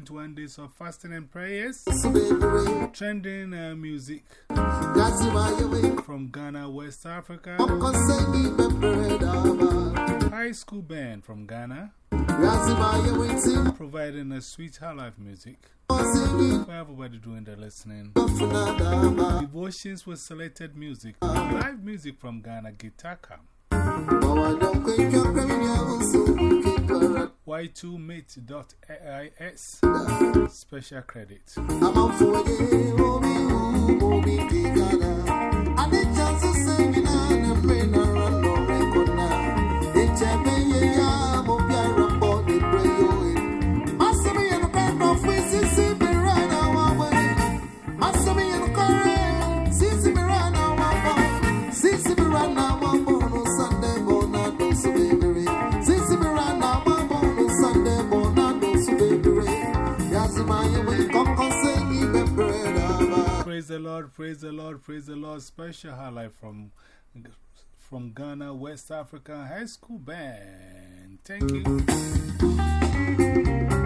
Twenty-one days of fasting and prayers. Trending uh, music from Ghana, West Africa. High school band from Ghana. Providing a sweet high life music for everybody doing the listening. Devotions with selected music. Live music from Ghana, Gitaka. Y2Mate.is Special credit. The Lord, praise the Lord, praise the Lord. Special highlight from, from Ghana, West Africa High School Band. Thank you.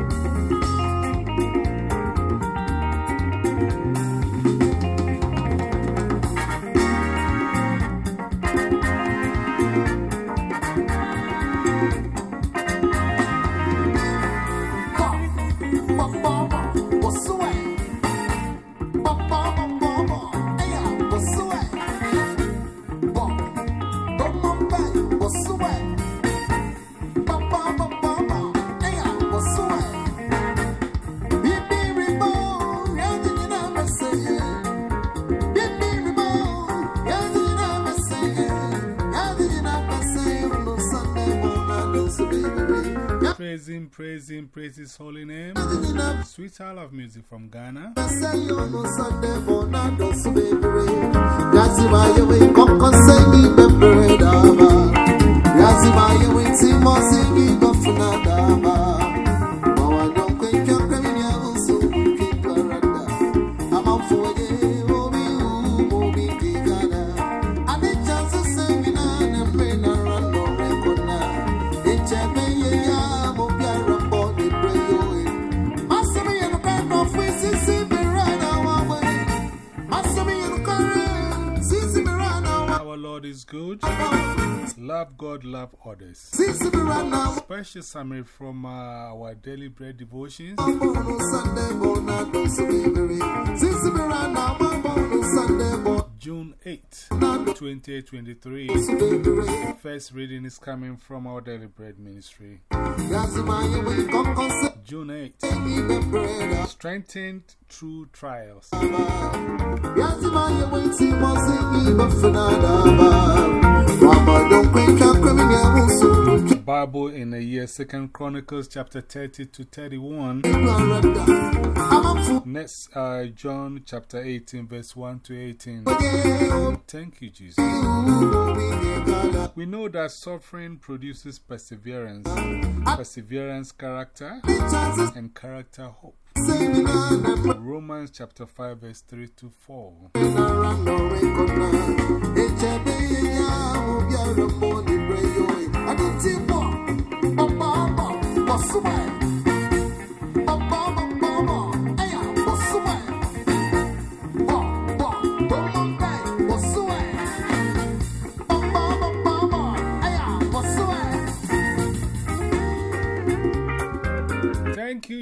Praise Him, praise Him, praise His holy name. Sweet Hour of Music from Ghana. Our Love God, love others. Special summary from uh, our daily bread devotions. June 8, 2023. First reading is coming from our daily bread ministry. June 8. Strengthened through trials. Bible in the year 2nd Chronicles chapter 30 to 31. Next, uh, John chapter 18, verse 1 to 18. Thank you, Jesus. We know that suffering produces perseverance, perseverance, character, and character, hope. Romans chapter 5, verse 3 to 4. Thank you,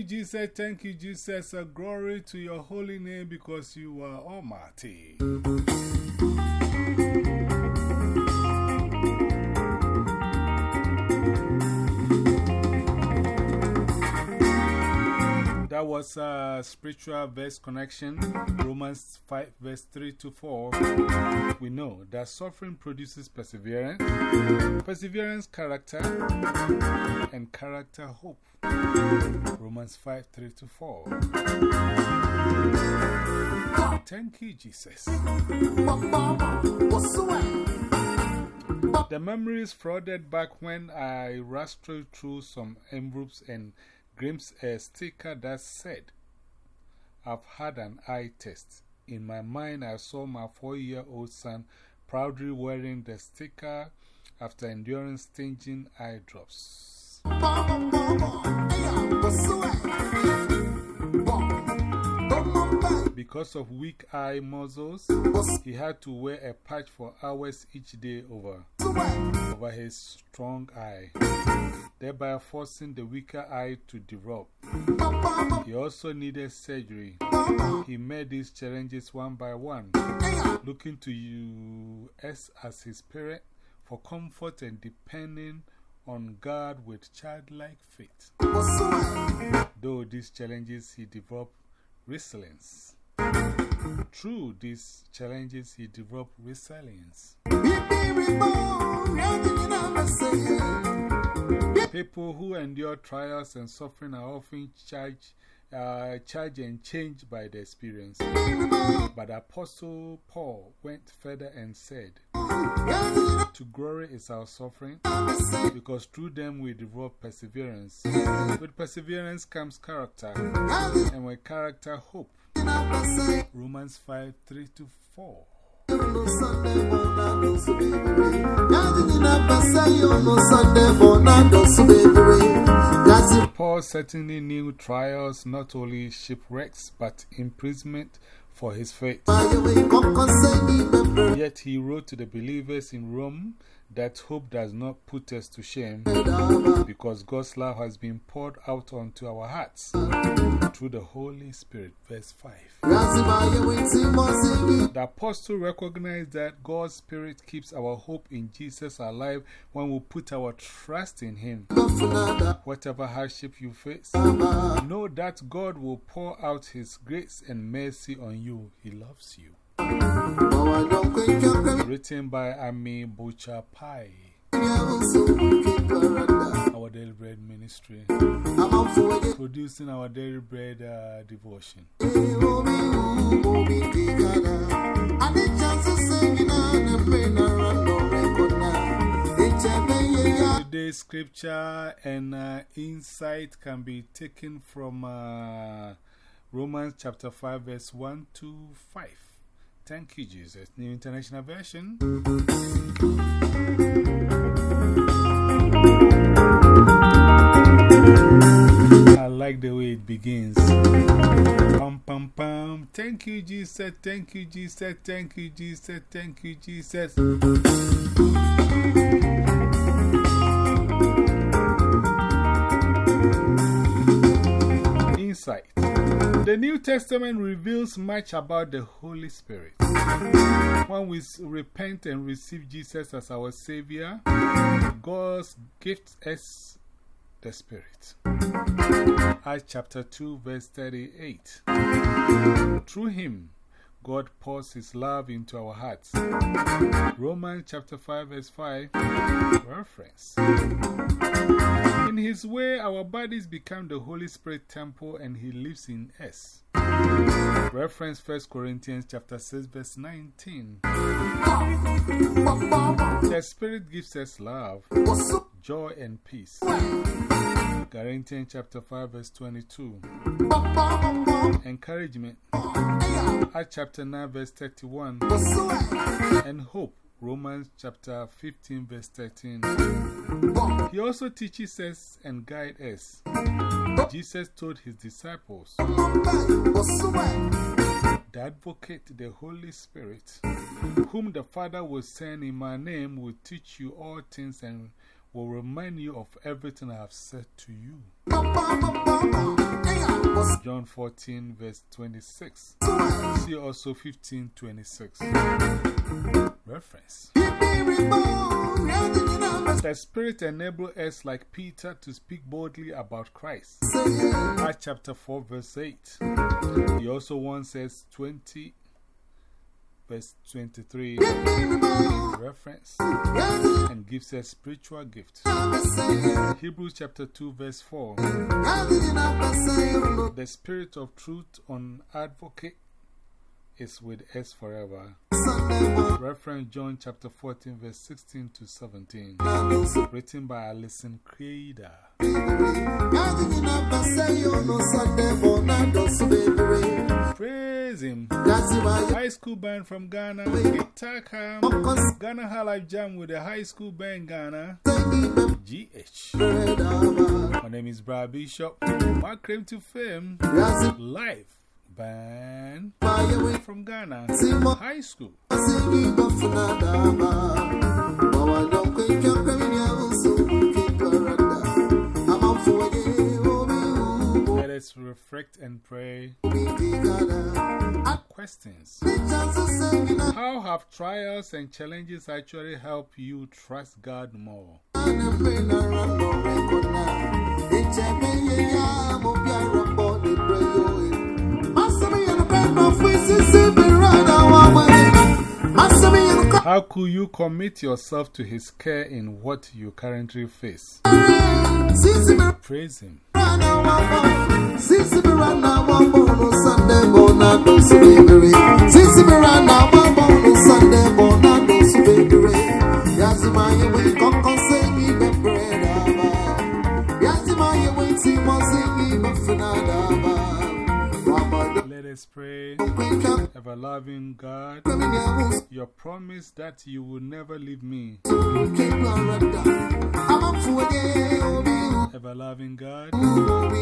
Jesus. Thank you, Jesus. Uh, glory to your holy name because you are almighty. That was a spiritual verse connection, Romans 5, verse 3 to 4. We know that suffering produces perseverance, perseverance, character, and character, hope. Romans 5, 3 to 4. Thank you, Jesus. The memories flooded back when I rustled through some envelopes and glimpsed a sticker that said, I've had an eye test. In my mind, I saw my four year old son proudly wearing the sticker after enduring stinging eye drops. Because of weak eye muscles, he had to wear a patch for hours each day over, over his strong eye, thereby forcing the weaker eye to develop. He also needed surgery. He met these challenges one by one, looking to you as, as his parent for comfort and depending on God with childlike faith. Though these challenges, he developed resilience. Through these challenges, he developed resilience. People who endure trials and suffering are often charged, uh, charged and changed by the experience. But Apostle Paul went further and said, To glory is our suffering, because through them we develop perseverance. With perseverance comes character, and with character, hope. Romans 5 3 to 4. Paul certainly knew trials, not only shipwrecks, but imprisonment for his faith. Yet he wrote to the believers in Rome that hope does not put us to shame because God's love has been poured out onto our hearts through the Holy Spirit. Verse 5. The apostle recognized that God's Spirit keeps our hope in Jesus alive when we put our trust in Him. Whatever hardship you face, know that God will pour out His grace and mercy on you. He loves you. Written by Amy Boucher Pye. Our Daily Bread Ministry. Producing our Daily Bread uh, devotion. Today's scripture and uh, insight can be taken from uh, Romans chapter 5, verse 1 to 5. Thank you, Jesus. New International Version. I like the way it begins. Pam, pam, pam. Thank you, Jesus. Thank you, Jesus. Thank you, Jesus. Thank you, Jesus. Insight. The New Testament reveals much about the Holy Spirit. When we repent and receive Jesus as our Savior, God gifts us the Spirit. Acts chapter 2, verse 38. Through Him, God pours His love into our hearts. Romans chapter 5, verse 5. Reference. In His way, our bodies become the Holy Spirit temple and He lives in us. Reference 1 Corinthians chapter 6, verse 19. The Spirit gives us love, joy, and peace. Corinthians chapter 5, verse 22. Encouragement. Acts chapter 9, verse 31. And hope. Romans chapter 15, verse 13. He also teaches us and guides us. Jesus told his disciples, The advocate, the Holy Spirit, whom the Father will send in my name, will teach you all things and will remind you of everything I have said to you. John 14, verse 26. See also 15, 26. Reference. The Spirit enables us, like Peter, to speak boldly about Christ. Acts chapter 4, verse 8. He also wants us 20, verse 23 reference and gives us spiritual gift. Hebrews chapter 2, verse 4. The Spirit of truth on advocate is with us forever. Reference John chapter 14, verse 16 to 17. Written by Alyson Kieda. Praise Him. High school band from Ghana. Itakam. Ghana High Life Jam with the high school band Ghana. GH. My name is Brad Bishop. My claim to fame. Live band from Ghana. High school. Let us reflect and pray. Questions. How have trials and challenges actually helped you trust God more? How could you commit yourself to His care in what you currently face? Praise Him. Let us pray. Ever loving God, your promise that you will never leave me. Ever loving God,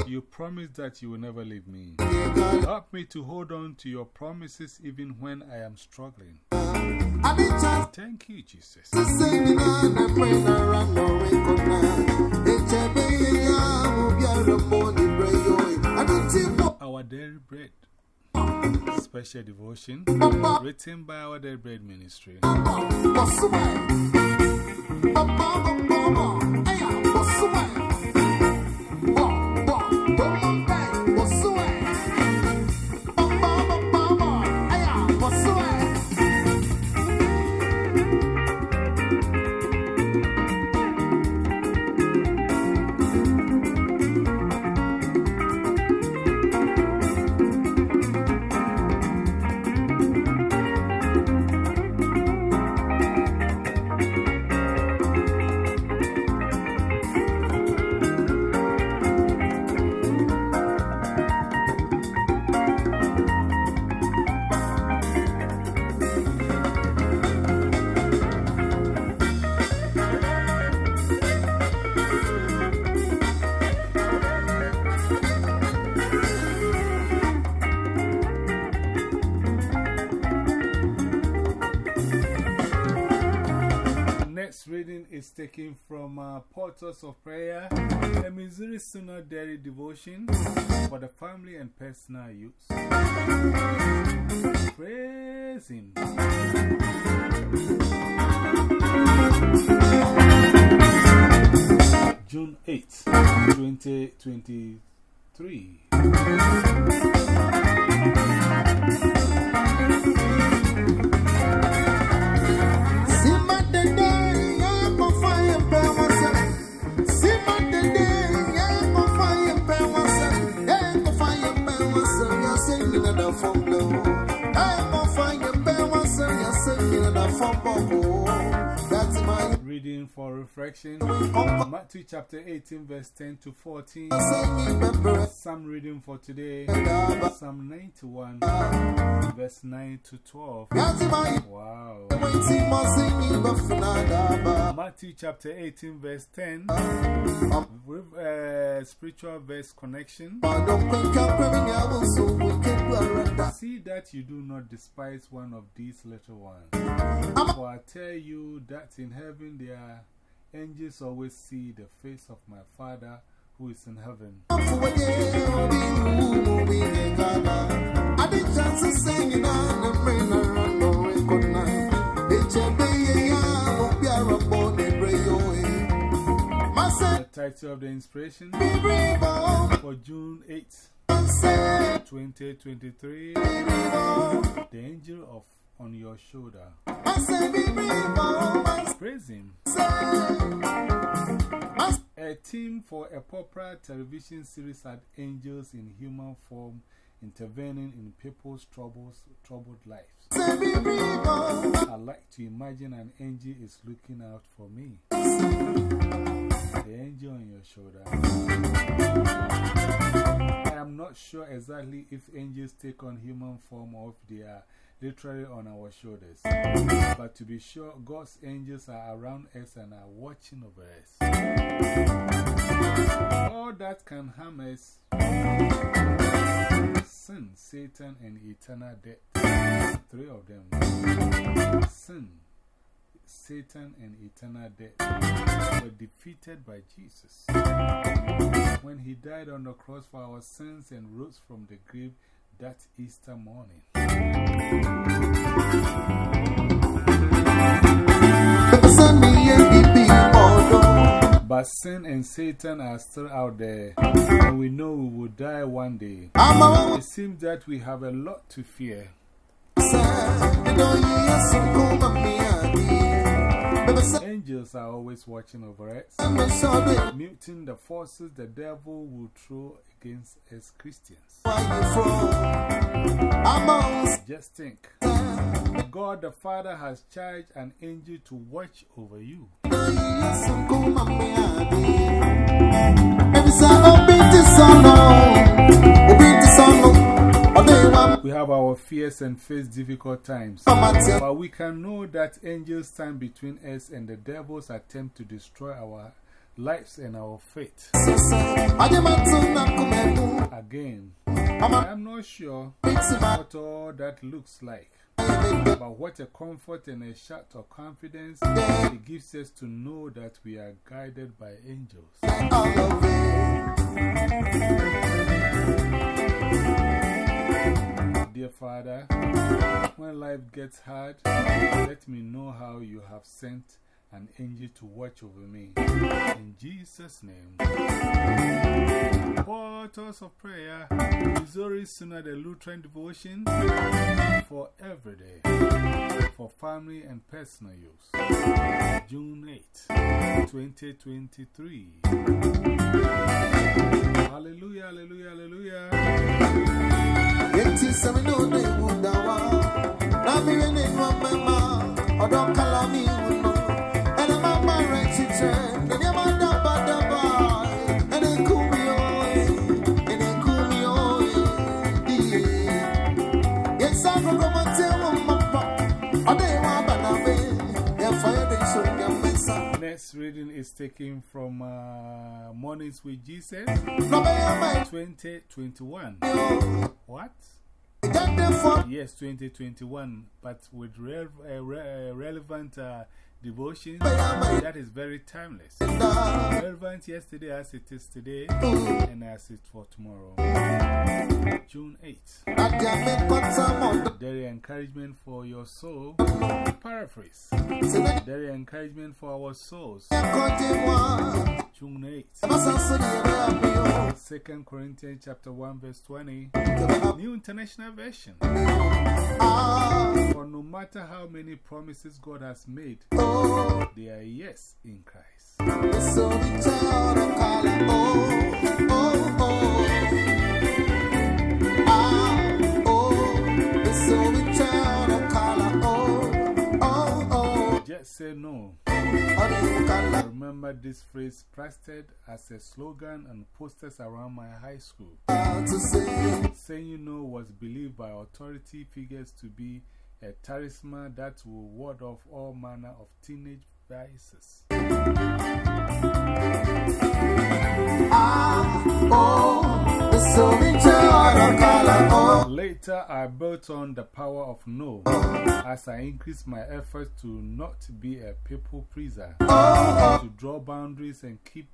you promise that you will never leave me. Help me to hold on to your promises even when I am struggling. Thank you, Jesus. Special Devotion written by our Daily Bread Ministry. Taken from uh, Portals of Prayer, a Missouri Synod Daily Devotion for the family and personal use. Praise Him. June 8, 2023. for bubble. Reading for reflection Matthew chapter 18, verse 10 to 14. Psalm reading for today Psalm 91, verse 9 to 12. Wow. Matthew chapter 18, verse 10. With uh, spiritual verse connection. See that you do not despise one of these little ones. For I tell you that in heaven their angels always see the face of my Father who is in heaven. The title of the inspiration for June 8, 2023 The Angel of on Your Shoulder. Praise Him. A team for a popular television series had angels in human form intervening in people's troubles, troubled lives. I like to imagine an angel is looking out for me. The angel on your shoulder. I am not sure exactly if angels take on human form or if they are literally on our shoulders. But to be sure, God's angels are around us and are watching over us. All that can harm us sin, Satan, and eternal death. Three of them. Sin, Satan, and eternal death were defeated by Jesus. When he died on the cross for our sins and rose from the grave that Easter morning. But sin and Satan are still out there, and we know we will die one day. It seems that we have a lot to fear. Angels are always watching over us, muting the forces the devil will throw against us Christians. Just think God the Father has charged an angel to watch over you. We have our fears and face difficult times, but we can know that angels stand between us and the devil's attempt to destroy our lives and our faith. Again, I am not sure what all that looks like. But what a comfort and a shout of confidence it gives us to know that we are guided by angels. Dear Father, when life gets hard, let me know how you have sent an angel to watch over me. In Jesus' name. Portals of Prayer, Missouri Synod the Lutheran Devotion for every day, for family and personal use. June 8, 2023. Hallelujah, hallelujah, hallelujah. Next reading is taken from uh, Mornings with Jesus 2021. What? Yes, 2021, but with re uh, re uh, relevant uh, devotions that is very timeless. Relevant yesterday as it is today, and as it for tomorrow. June 8th. Daily encouragement for your soul. Paraphrase. Daily encouragement for our souls. June 8th. 2 Corinthians chapter 1 verse 20. New International Version. For no matter how many promises God has made, they are yes in Christ. Remember this phrase plastered as a slogan on posters around my high school. Saying you know was believed by authority figures to be a talisman that will ward off all manner of teenage vices. Ah, oh. Later, I built on the power of no as I increased my efforts to not be a people pleaser, to draw boundaries and keep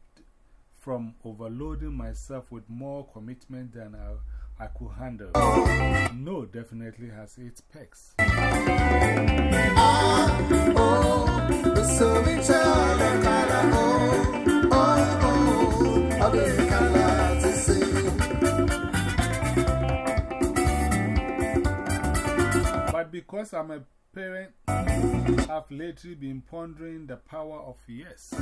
from overloading myself with more commitment than I, I could handle. No definitely has its pecs. But because I'm a parent, I've lately been pondering the power of yes.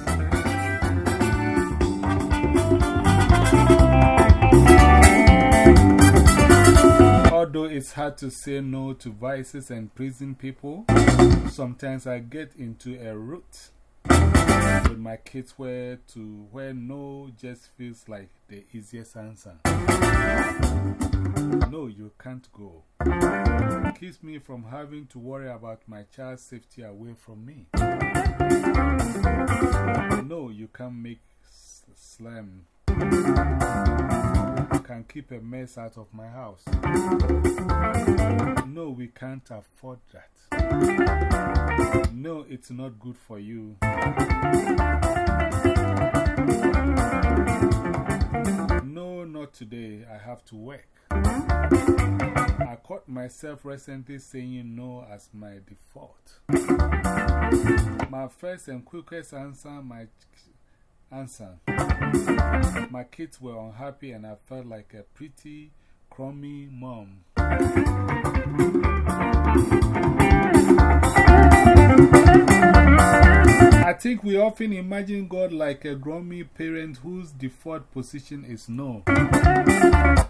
Although it's hard to say no to vices and prison people. Sometimes I get into a rut with my kids where, to, where no just feels like the easiest answer. No, you can't go. Keeps me from having to worry about my child's safety away from me. No, you can't make slam can keep a mess out of my house. No, we can't afford that. No, it's not good for you. Not today. I have to work. I caught myself recently saying no as my default. My first and quickest answer, my answer. My kids were unhappy and I felt like a pretty, crummy mom. I think we often imagine God like a grummy parent whose default position is no.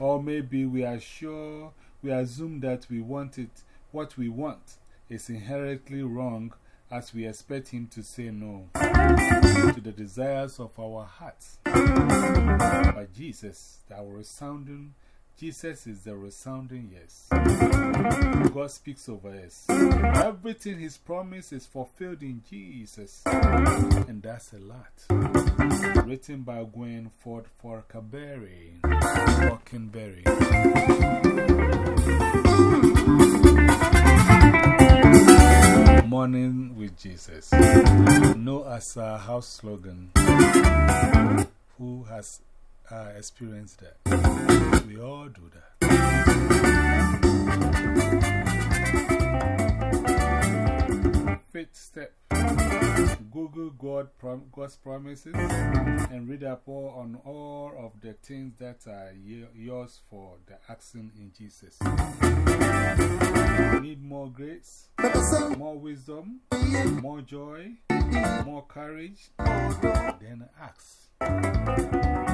Or maybe we are sure, we assume that we want it, what we want is inherently wrong as we expect Him to say no to the desires of our hearts. But Jesus, our resounding, Jesus is the resounding yes. God speaks over us. Everything His promise is fulfilled in Jesus. And that's a lot. Written by Gwen Ford Forkaberry. Faulkenberry. Morning with Jesus. Know as a house slogan. Who has uh, experienced that? We all do that. Fifth step Google God prom God's promises and read up on all of the things that are yours for the action in Jesus. Need more grace, more wisdom, more joy, more courage, then ask.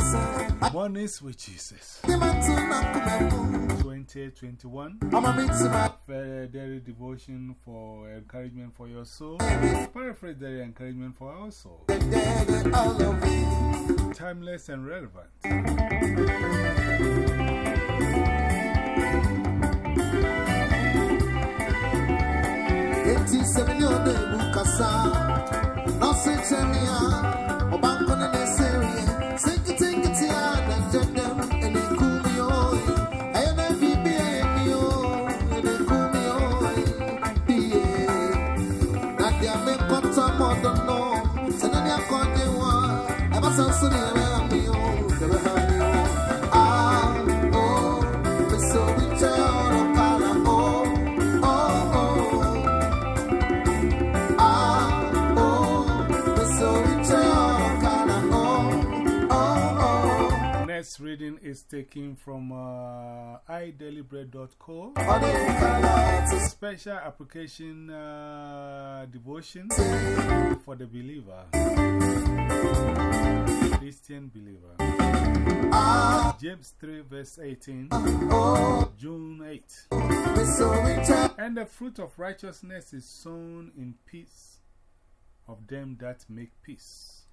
Mornings with Jesus. 2021. Daily devotion for encouragement for your soul. Paraphrase daily encouragement for our soul. Timeless and relevant. Reading is taken from uh, idailybread.co. Special application uh, devotion for the believer, Christian believer. James 3, verse 18, June 8. And the fruit of righteousness is sown in peace of them that make peace.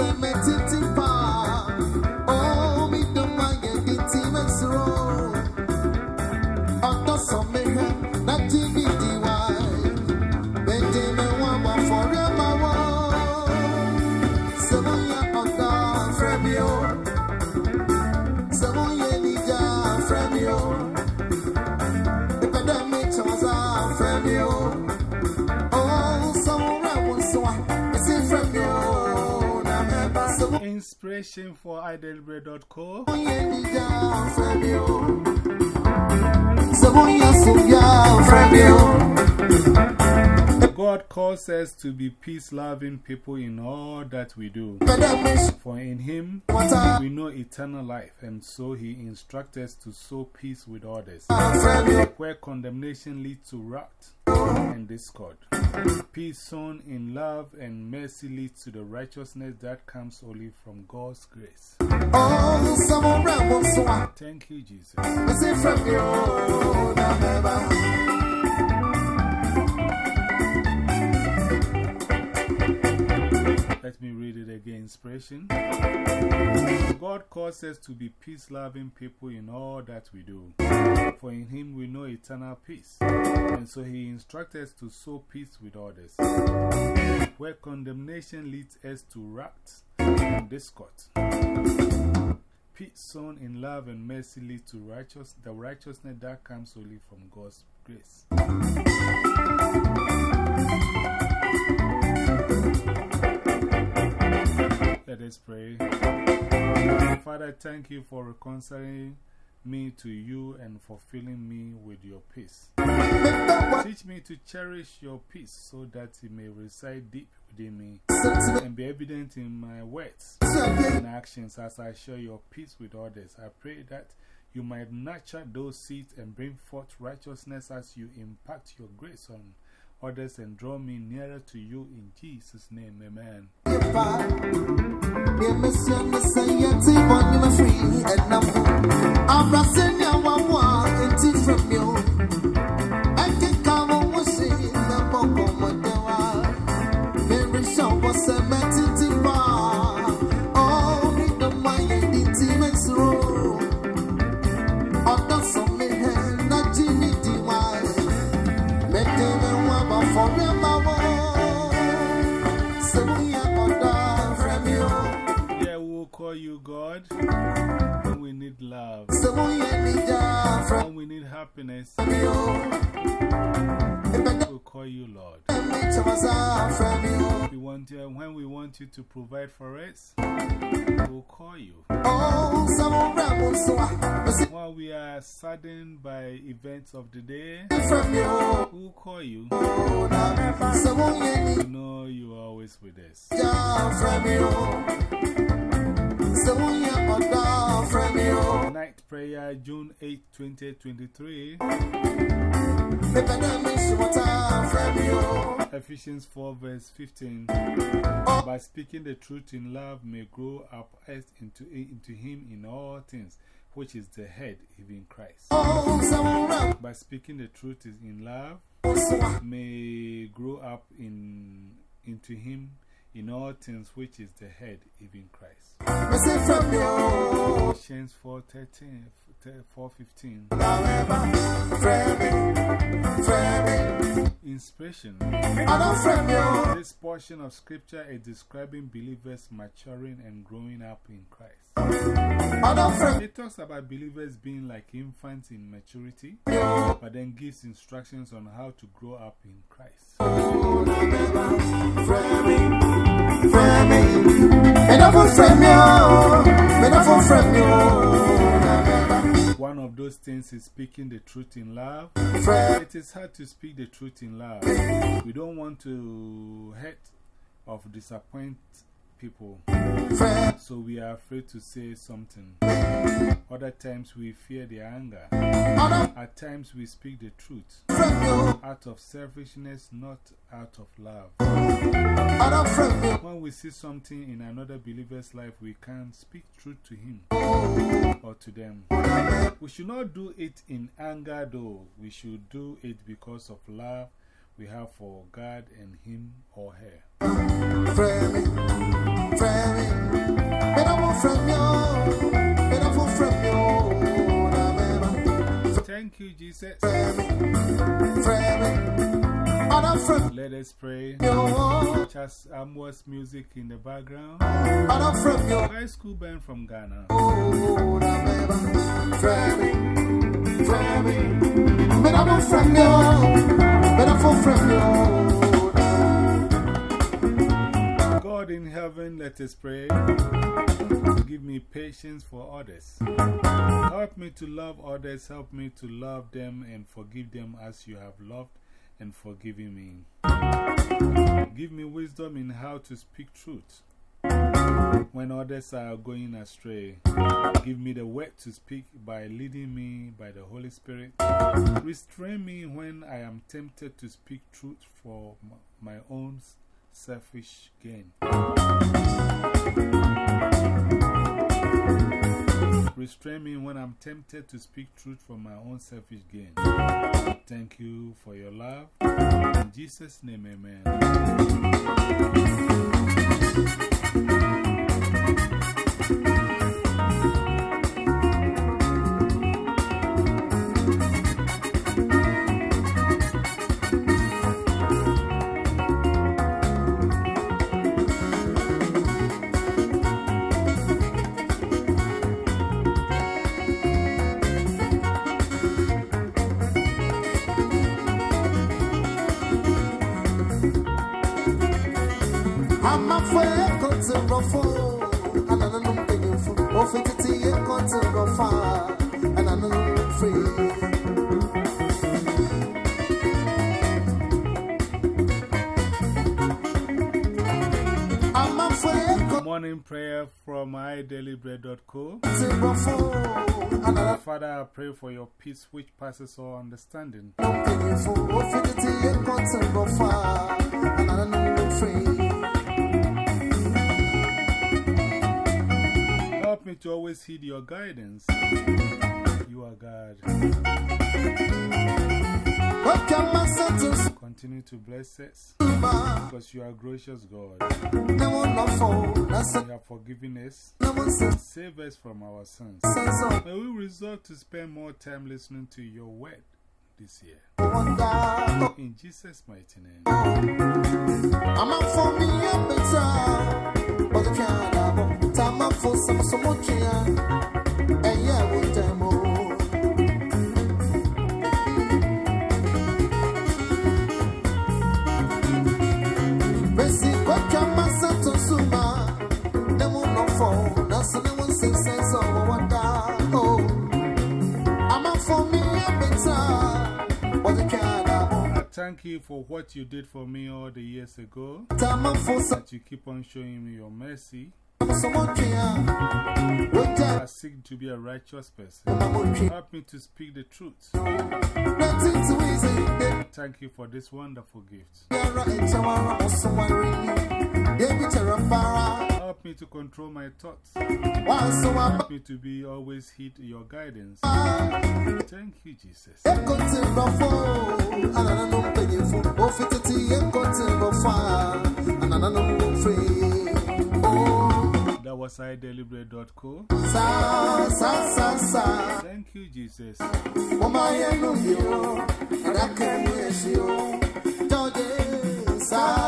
Forever. Inspiration for idailybread.co. God calls us to be peace loving people in all that we do. For in Him we know eternal life, and so He instructs us to sow peace with others, where condemnation leads to wrath and discord. Peace sown in love and mercy leads to the righteousness that comes only from God's grace. Thank you, Jesus. Let me read it again. Inspiration. God calls us to be peace loving people in all that we do. For in Him we know eternal peace. And so He instructs us to sow peace with others. Where condemnation leads us to wrath and discord. Peace sown in love and mercy leads to righteous, the righteousness that comes only from God's grace. Let us pray. Father, thank you for reconciling me to you and for filling me with your peace. Teach me to cherish your peace so that it may reside deep within me and be evident in my words and actions as I share your peace with others. I pray that you might nurture those seeds and bring forth righteousness as you impact your grace on others and draw me nearer to you in Jesus' name. Amen. Yeah, happiness. We'll call you Lord. We want you, when we want you to provide for us, we'll call you. While we are saddened by events of the day, we'll call you. We know you are always with us. Night prayer, June 8, 2023. Ephesians 4, verse 15. By speaking the truth in love, may grow up into, into Him in all things, which is the head, even Christ. By speaking the truth in love, may grow up in, into Him in all things, which is the head, even Christ. Ephesians 4 13, 4 15. Inspiration. This portion of scripture is describing believers maturing and growing up in Christ. It talks about believers being like infants in maturity, but then gives instructions on how to grow up in Christ. One of those things is speaking the truth in love. It is hard to speak the truth in love. We don't want to hurt or disappoint people. So we are afraid to say something. Other times we fear their anger. At times we speak the truth out of selfishness, not out of love. When we see something in another believer's life, we can speak truth to him or to them. We should not do it in anger, though. We should do it because of love we have for God and him or her. Thank you, Jesus. Let us pray. Just Amos music in the background. High school band from Ghana. Frame me. But I'm a friend, God in heaven, let us pray. Give me patience for others. Help me to love others. Help me to love them and forgive them as you have loved and forgiven me. Give me wisdom in how to speak truth when others are going astray. Give me the word to speak by leading me by the Holy Spirit. Restrain me when I am tempted to speak truth for my own selfish gain. Restrain me when I'm tempted to speak truth for my own selfish gain. Thank you for your love. In Jesus' name, amen. Morning prayer from idailybread.co. Father, I pray for your peace which passes all understanding. Help me to always heed your guidance. You are God. Continue to bless us because you are gracious God. You have forgiven us. Save us from our sins. May we resolve to spend more time listening to your word this year. In Jesus' mighty name. I'm up for me, I'm better. But I'm for some, some more. And yeah, we'll demo. Thank you for what you did for me all the years ago. That you keep on showing me your mercy. I seek to be a righteous person. Help me to speak the truth. Thank you for this wonderful gift. Help me to control my thoughts. Help me to be always heed your guidance. Thank you, Jesus. That was idailybread.co. Thank you, Jesus. Sa,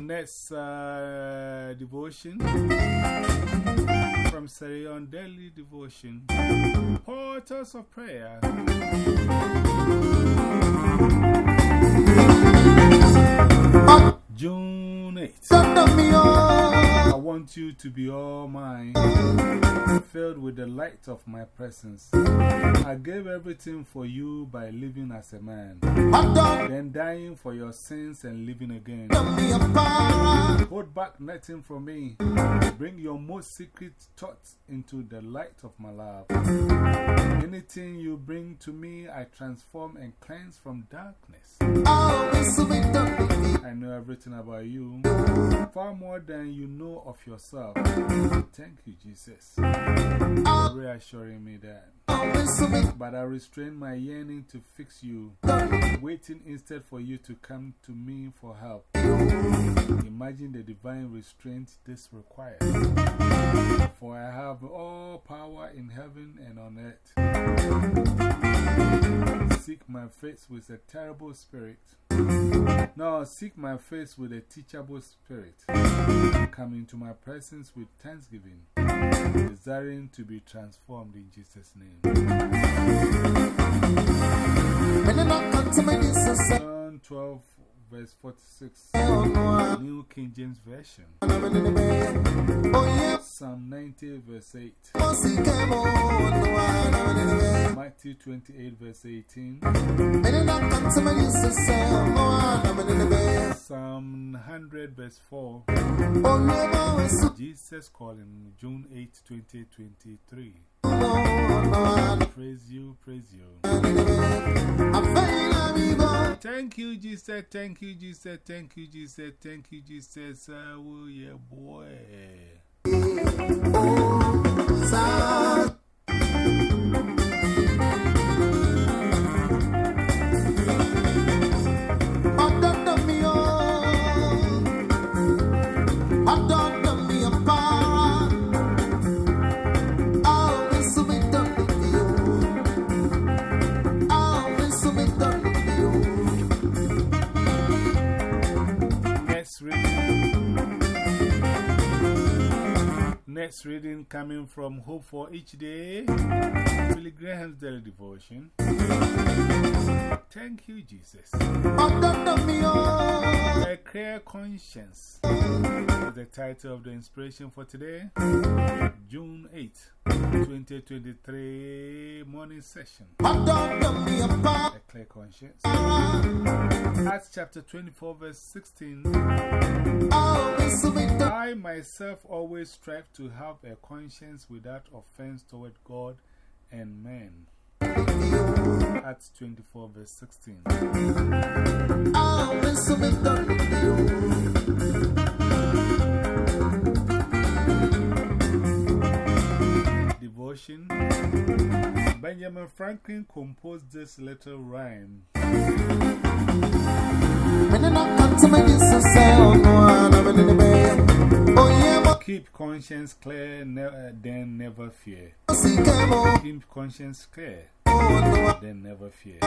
Next uh, devotion. From Sarion Daily Devotion. Portals of Prayer. June 8th want you to be all mine, filled with the light of my presence. I gave everything for you by living as a man, then dying for your sins and living again. Hold back nothing from me. Bring your most secret thoughts into the light of my love. Anything you bring to me, I transform and cleanse from darkness. I know everything about you, far more than you know of yourself. Thank you, Jesus, reassuring me that. But I restrain my yearning to fix you, waiting instead for you to come to me for help. Imagine the divine restraint this requires. For I have all power in heaven and on earth. Seek my face with a terrible spirit. No, seek my face with a teachable spirit. Come into my presence with thanksgiving, desiring to be transformed in Jesus' name. John 12, verse 46, New King James Version. Psalm 90, verse 8. Matthew 28, verse 18. Psalm 100, verse 4. Jesus calling June 8, 2023. Praise you, praise you. Thank you, Jesus. Thank you, Jesus. Thank you, Jesus. Thank you, Jesus. Oh, yeah, boy. Reading coming from Hope for Each Day, Billy Graham's Daily Devotion. Thank you, Jesus. A Clear Conscience is the title of the inspiration for today, June 8, 2023 morning session. A Clear Conscience. Acts chapter 24, verse 16. I myself always strive to have a conscience without offense toward God and men. Acts 24, verse 16. Devotion Benjamin Franklin composed this little rhyme. Keep conscience clear, ne uh, then never fear. Keep conscience clear, then never fear.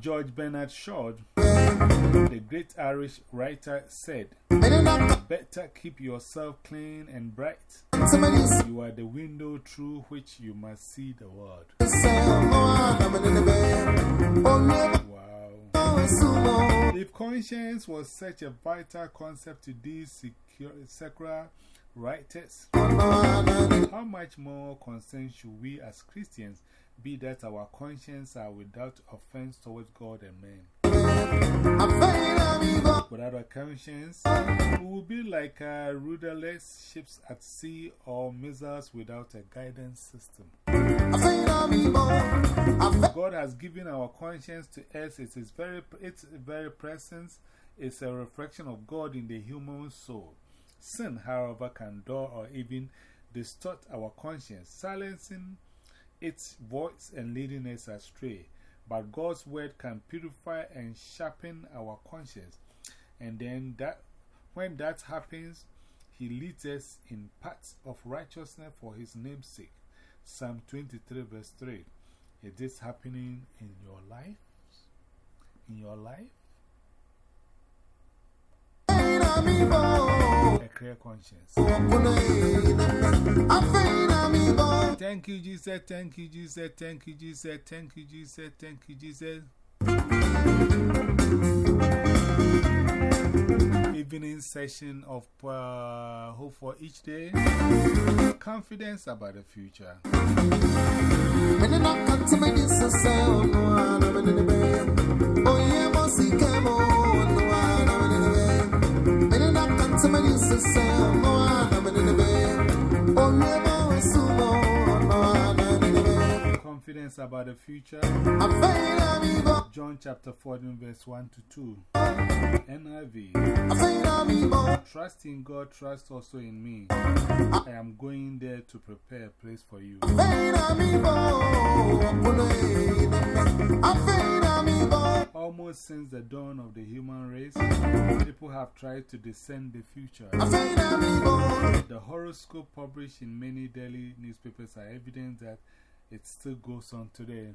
George Bernard Shaw, the great Irish writer, said, Better keep yourself clean and bright. You are the window through which you must see the world. Wow. If conscience was such a vital concept to these writers, how much more concerned should we as Christians be that our conscience are without offense towards God and men? Without a conscience, we will be like uh, rudderless ships at sea or missiles without a guidance system. God has given our conscience to us. It is very, its very presence is a reflection of God in the human soul. Sin, however, can dull or even distort our conscience, silencing its voice and leading us astray. But God's word can purify and sharpen our conscience. And then, that, when that happens, He leads us in paths of righteousness for His name's sake. Psalm 23, verse 3. Is this happening in your life? In your life? Clear conscience. Thank you, Jesus. Thank you, Jesus. Thank you, Jesus. Thank you, Jesus. Thank you, Jesus. Evening session of uh, Hope for Each Day. Confidence about the future. Namagin sa sa moa, naman na nabe, o naman. Confidence about the future. John chapter 14, verse 1 to 2. NIV. Trust in God, trust also in me. I am going there to prepare a place for you. Almost since the dawn of the human race, people have tried to discern the future. The horoscope published in many daily newspapers are evidence that it still goes on today.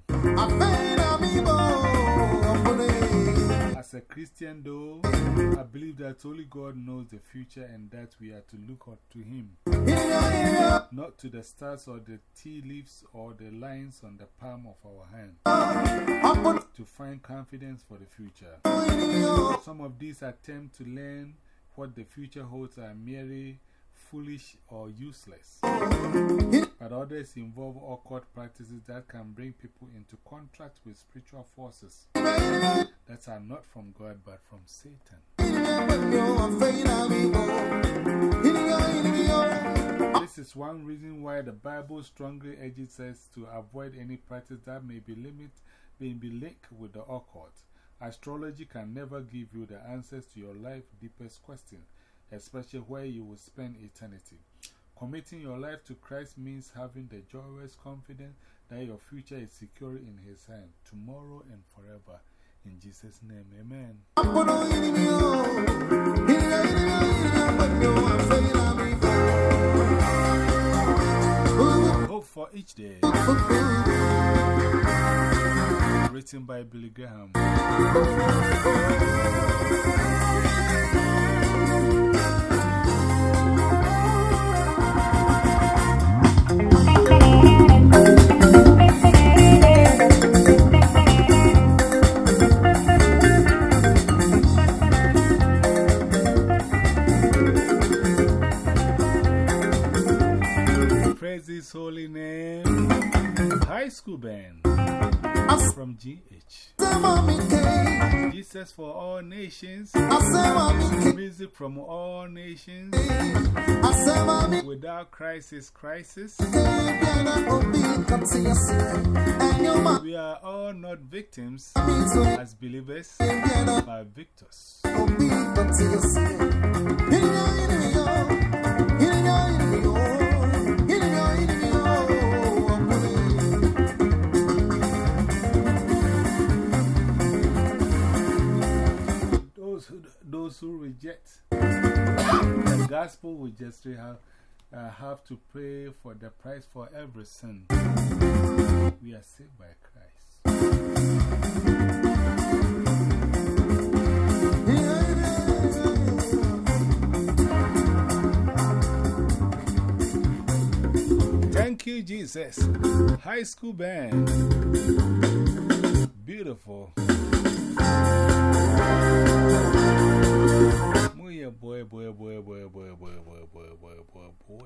As a Christian, though, I believe that only God knows the future and that we are to look up to Him, not to the stars or the tea leaves or the lines on the palm of our hand, to find confidence for the future. Some of these attempts to learn what the future holds are merely foolish or useless. But others involve occult practices that can bring people into contact with spiritual forces that are not from God but from Satan. This is one reason why the Bible strongly urges us to avoid any practice that may be, limit, be linked with the occult. Astrology can never give you the answers to your life's deepest question, especially where you will spend eternity. Committing your life to Christ means having the joyous confidence that your future is secure in His hand, tomorrow and forever. In Jesus' name, Amen. Hope for each day. Written by Billy Graham. School Band from GH. Jesus for all nations. Music from all nations. Without crisis, crisis. We are all not victims as believers, but victors. Those who, those who reject the gospel will just have, uh, have to pay for the price for every sin. We are saved by Christ. Thank you, Jesus. High school band. Beautiful boy, boy, boy, boy, boy, boy, boy, boy, boy, boy, boy.